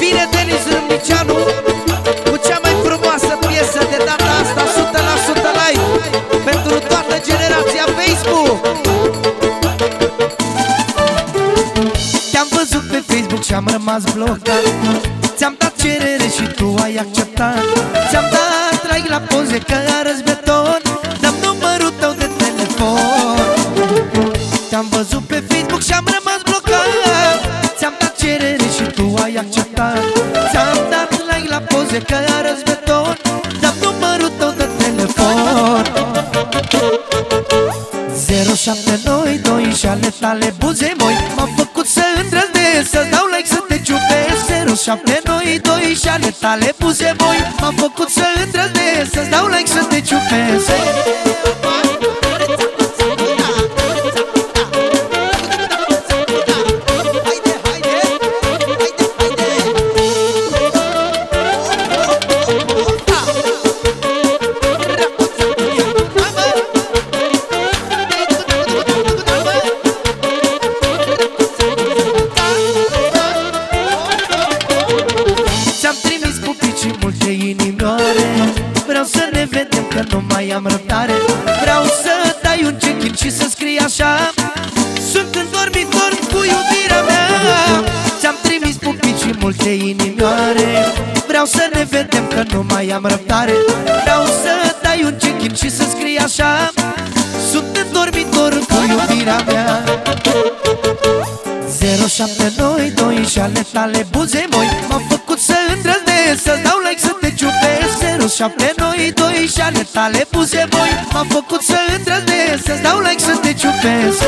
Vine Denis Râmnicianu Cu cea mai frumoasă piesă de data asta 100% live Pentru toată generația Facebook. Te-am văzut pe Facebook și am rămas blocat. Ți-am dat cerere și tu ai acceptat. Ți-am dat like la poze că arăți like la poze că arăți beton Dăm numărul tău de telefon. 0792 și ale tale buze moi. M-am făcut să îndrăznesc Să dau like să te ciupesc 0792 și ale tale buze moi. M-am făcut să îndrăznesc Să dau like să te ciupesc inimioare Vreau să ne vedem că nu mai am răbdare. Vreau să dai un check-in și să scrii așa. Sunt în dormitor cu iubirea mea. Ți-am trimis pupicii multe inimioare. Vreau să ne vedem că nu mai am răbdare. Vreau să dai un check-in și să scrii așa. Sunt în dormitor cu iubirea mea. 0792 și ale tale buze moi. M-am făcut să îndrăznesc Să dau like să te ciupesc 0792 și ale tale buze moi M-am făcut să îndrăznesc Să dau like să te ciupesc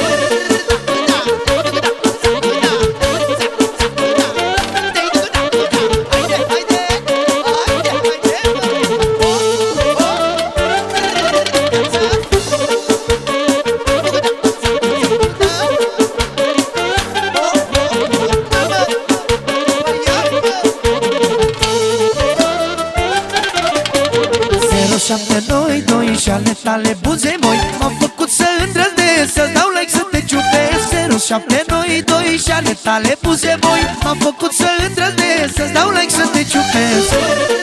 doi și ale tale buze moi. M-am făcut să îndrăznesc Să dau like să te ciupesc doi și ale tale buze moi. M-am făcut să îndrăznesc Să dau like să te ciupesc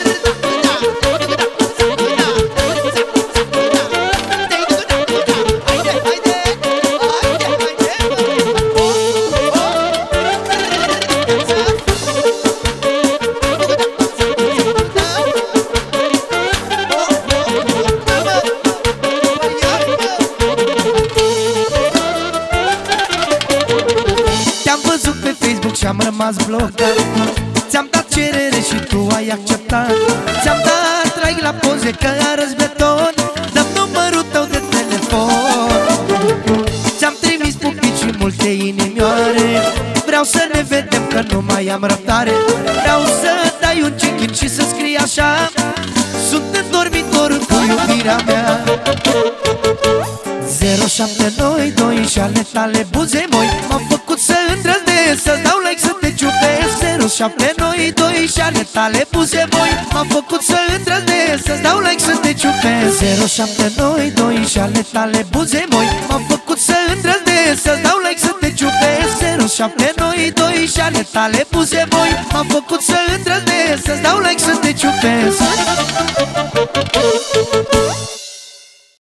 am rămas blocat. Ți-am dat cerere și tu ai acceptat. Ți-am dat like la poze că arăți beton Dăm numărul tău de telefon. Ți-am trimis pupici și multe inimioare. Vreau să ne vedem că nu mai am răbdare. Vreau să dai un check-in și să scrii așa. Sunt în dormitor cu iubirea mea. 0792 și ale tale buze moi. M-am făcut să îndrăznesc Să dau like să te ciupesc 0792 și ale tale buze moi M-am făcut să îndrăznesc Să dau like să te ciupesc 0792 și ale tale buze moi M-am făcut să îndrăznesc Să dau like să te ciupesc 0792 și ale tale buze moi M-am făcut să îndrăznesc Să dau like să te ciupesc